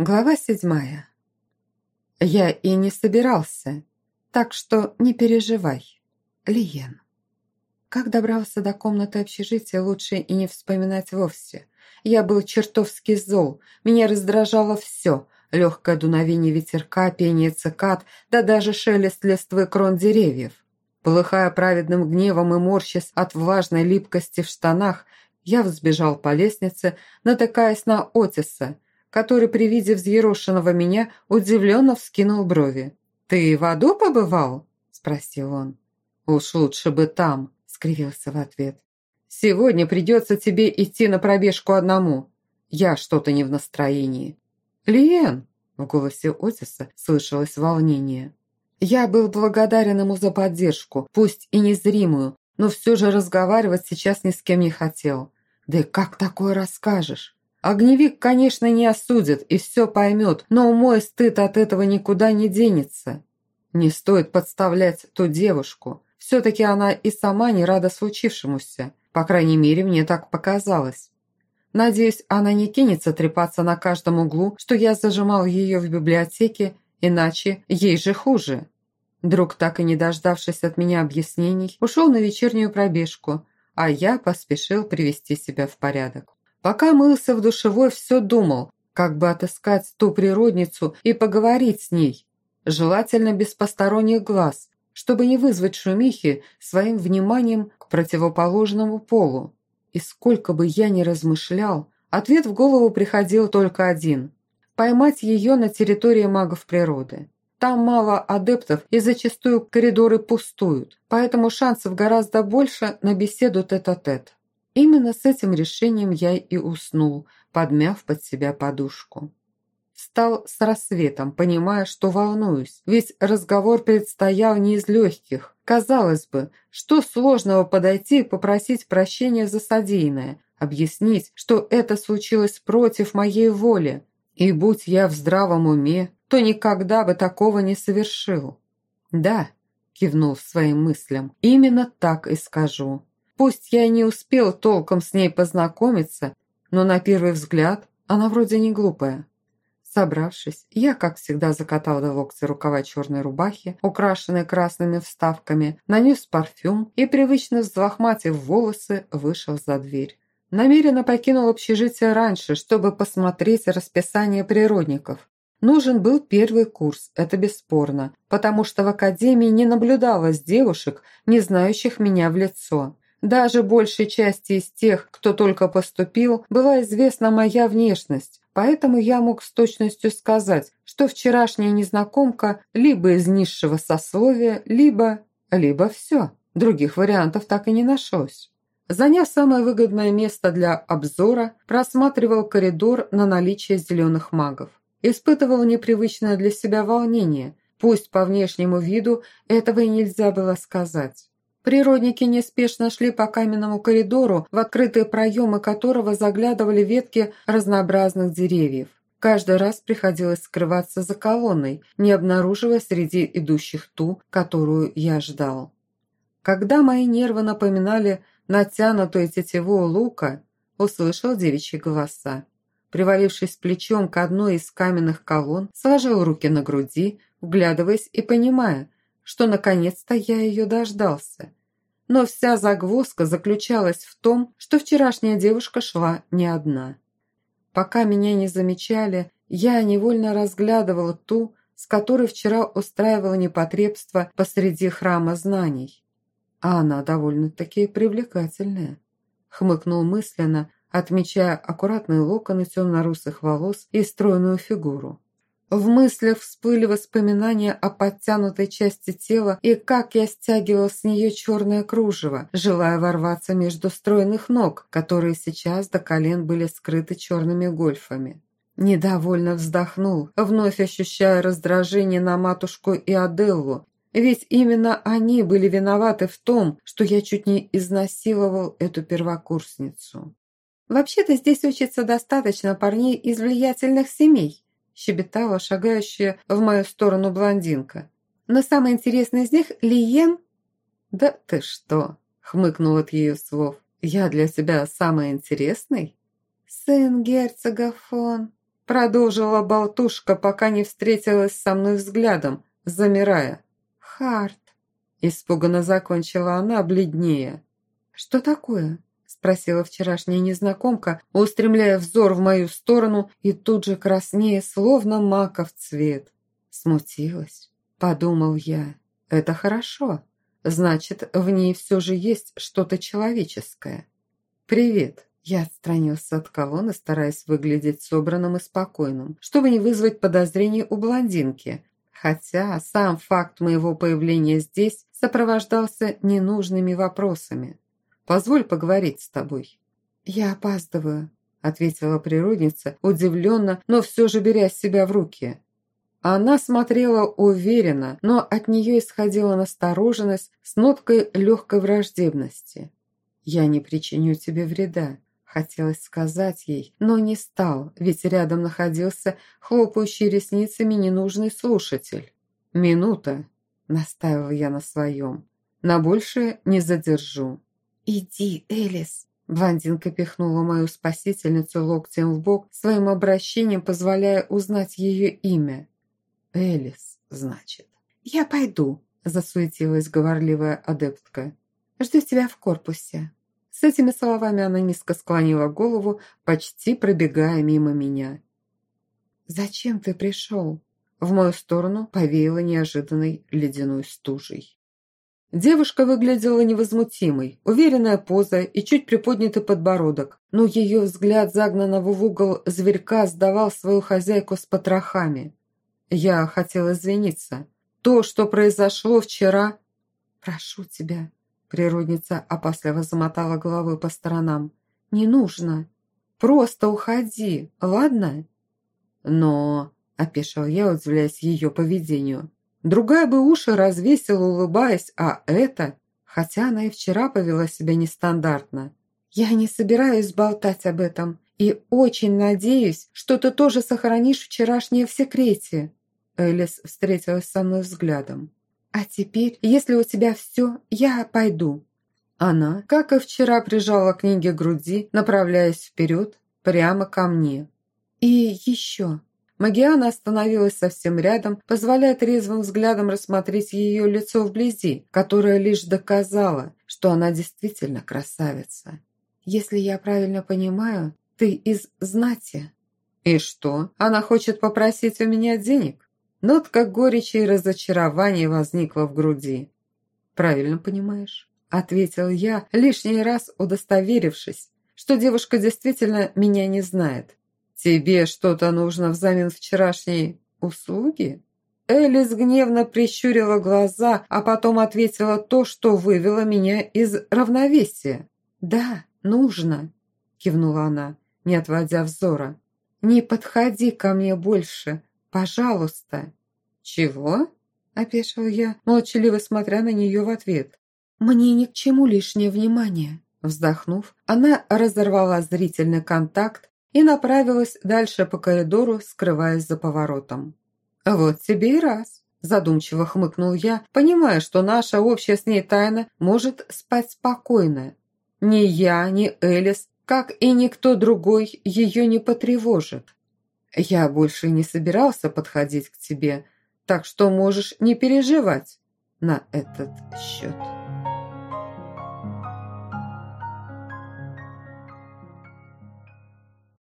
Глава седьмая. Я и не собирался, так что не переживай. Лиен. Как добрался до комнаты общежития, лучше и не вспоминать вовсе. Я был чертовски зол, меня раздражало все. Легкое дуновение ветерка, пение цикад, да даже шелест листвы крон деревьев. Полыхая праведным гневом и морщась от влажной липкости в штанах, я взбежал по лестнице, натыкаясь на Отиса – который при виде взъерошенного меня удивленно вскинул брови. «Ты в аду побывал?» – спросил он. «Уж лучше бы там», – скривился в ответ. «Сегодня придется тебе идти на пробежку одному. Я что-то не в настроении». «Лиен!» – в голосе Отиса слышалось волнение. Я был благодарен ему за поддержку, пусть и незримую, но все же разговаривать сейчас ни с кем не хотел. Да и как такое расскажешь? Огневик, конечно, не осудит и все поймет, но мой стыд от этого никуда не денется. Не стоит подставлять ту девушку. Все-таки она и сама не рада случившемуся. По крайней мере, мне так показалось. Надеюсь, она не кинется трепаться на каждом углу, что я зажимал ее в библиотеке, иначе ей же хуже. Друг, так и не дождавшись от меня объяснений, ушел на вечернюю пробежку, а я поспешил привести себя в порядок. Пока мылся в душевой, все думал, как бы отыскать ту природницу и поговорить с ней. Желательно без посторонних глаз, чтобы не вызвать шумихи своим вниманием к противоположному полу. И сколько бы я ни размышлял, ответ в голову приходил только один – поймать ее на территории магов природы. Там мало адептов и зачастую коридоры пустуют, поэтому шансов гораздо больше на беседу тет-а-тет. -тет. Именно с этим решением я и уснул, подмяв под себя подушку. Встал с рассветом, понимая, что волнуюсь, ведь разговор предстоял не из легких. Казалось бы, что сложного подойти и попросить прощения за содеянное, объяснить, что это случилось против моей воли, и будь я в здравом уме, то никогда бы такого не совершил. «Да», – кивнул своим мыслям, – «именно так и скажу. Пусть я и не успел толком с ней познакомиться, но на первый взгляд она вроде не глупая. Собравшись, я, как всегда, закатал до локтя рукава черной рубахи, украшенной красными вставками, нанес парфюм и, привычно взлохматив волосы, вышел за дверь. Намеренно покинул общежитие раньше, чтобы посмотреть расписание природников. Нужен был первый курс, это бесспорно, потому что в академии не наблюдалось девушек, не знающих меня в лицо. Даже большей части из тех, кто только поступил, была известна моя внешность, поэтому я мог с точностью сказать, что вчерашняя незнакомка либо из низшего сословия, либо... либо все. Других вариантов так и не нашлось. Заняв самое выгодное место для обзора, просматривал коридор на наличие зеленых магов. Испытывал непривычное для себя волнение, пусть по внешнему виду этого и нельзя было сказать. Природники неспешно шли по каменному коридору, в открытые проемы которого заглядывали ветки разнообразных деревьев. Каждый раз приходилось скрываться за колонной, не обнаруживая среди идущих ту, которую я ждал. Когда мои нервы напоминали натянутую тетиву лука, услышал девичьи голоса. Привалившись плечом к одной из каменных колонн, сложил руки на груди, вглядываясь и понимая, что наконец-то я ее дождался. Но вся загвоздка заключалась в том, что вчерашняя девушка шла не одна. Пока меня не замечали, я невольно разглядывала ту, с которой вчера устраивала непотребство посреди храма знаний. А она довольно-таки привлекательная. Хмыкнул мысленно, отмечая аккуратные локоны темно-русых волос и стройную фигуру. В мыслях всплыли воспоминания о подтянутой части тела и как я стягивал с нее черное кружево, желая ворваться между стройных ног, которые сейчас до колен были скрыты черными гольфами. Недовольно вздохнул, вновь ощущая раздражение на матушку и Аделлу, ведь именно они были виноваты в том, что я чуть не изнасиловал эту первокурсницу. «Вообще-то здесь учится достаточно парней из влиятельных семей», щебетала шагающая в мою сторону блондинка. «Но самый интересный из них – Лиен?» «Да ты что!» – хмыкнул от ее слов. «Я для тебя самый интересный?» «Сын герцога фон», – Продолжила болтушка, пока не встретилась со мной взглядом, замирая. «Харт!» Испуганно закончила она, бледнее. «Что такое?» Спросила вчерашняя незнакомка, устремляя взор в мою сторону и тут же краснее, словно маков цвет. Смутилась, подумал я. Это хорошо. Значит, в ней все же есть что-то человеческое. «Привет!» Я отстранился от колонны, стараясь выглядеть собранным и спокойным, чтобы не вызвать подозрений у блондинки, хотя сам факт моего появления здесь сопровождался ненужными вопросами. «Позволь поговорить с тобой». «Я опаздываю», – ответила природница, удивленно, но все же беря себя в руки. Она смотрела уверенно, но от нее исходила настороженность с ноткой легкой враждебности. «Я не причиню тебе вреда», – хотелось сказать ей, но не стал, ведь рядом находился хлопающий ресницами ненужный слушатель. «Минута», – настаивал я на своем, – «на большее не задержу». «Иди, Элис!» Блондинка пихнула мою спасительницу локтем в бок, своим обращением позволяя узнать ее имя. «Элис, значит». «Я пойду», – засуетилась говорливая адептка. «Жду тебя в корпусе». С этими словами она низко склонила голову, почти пробегая мимо меня. «Зачем ты пришел?» В мою сторону повеяло неожиданной ледяной стужей. Девушка выглядела невозмутимой, уверенная поза и чуть приподнятый подбородок, но ее взгляд загнанного в угол зверька сдавал свою хозяйку с потрохами. Я хотела извиниться. То, что произошло вчера... «Прошу тебя», — природница опасливо замотала головой по сторонам. «Не нужно. Просто уходи, ладно?» «Но...» — опешил я, удивляясь ее поведению. Другая бы уши развесила, улыбаясь, а это... Хотя она и вчера повела себя нестандартно. Я не собираюсь болтать об этом и очень надеюсь, что ты тоже сохранишь вчерашнее в секрете. Элис встретилась со мной взглядом. А теперь, если у тебя все, я пойду. Она, как и вчера, прижала книги к груди, направляясь вперед, прямо ко мне. И еще, Магиана остановилась совсем рядом, позволяя трезвым взглядом рассмотреть ее лицо вблизи, которое лишь доказало, что она действительно красавица. «Если я правильно понимаю, ты из знати». «И что? Она хочет попросить у меня денег?» Нотка горечи и разочарования возникла в груди. «Правильно понимаешь», — ответил я, лишний раз удостоверившись, что девушка действительно меня не знает. «Тебе что-то нужно взамен вчерашней услуги?» Элис гневно прищурила глаза, а потом ответила то, что вывело меня из равновесия. «Да, нужно», – кивнула она, не отводя взора. «Не подходи ко мне больше, пожалуйста». «Чего?» – опешил я, молчаливо смотря на нее в ответ. «Мне ни к чему лишнее внимание». Вздохнув, она разорвала зрительный контакт и направилась дальше по коридору, скрываясь за поворотом. «Вот тебе и раз», – задумчиво хмыкнул я, понимая, что наша общая с ней тайна может спать спокойно. Ни я, ни Элис, как и никто другой, ее не потревожит. Я больше не собирался подходить к тебе, так что можешь не переживать на этот счет».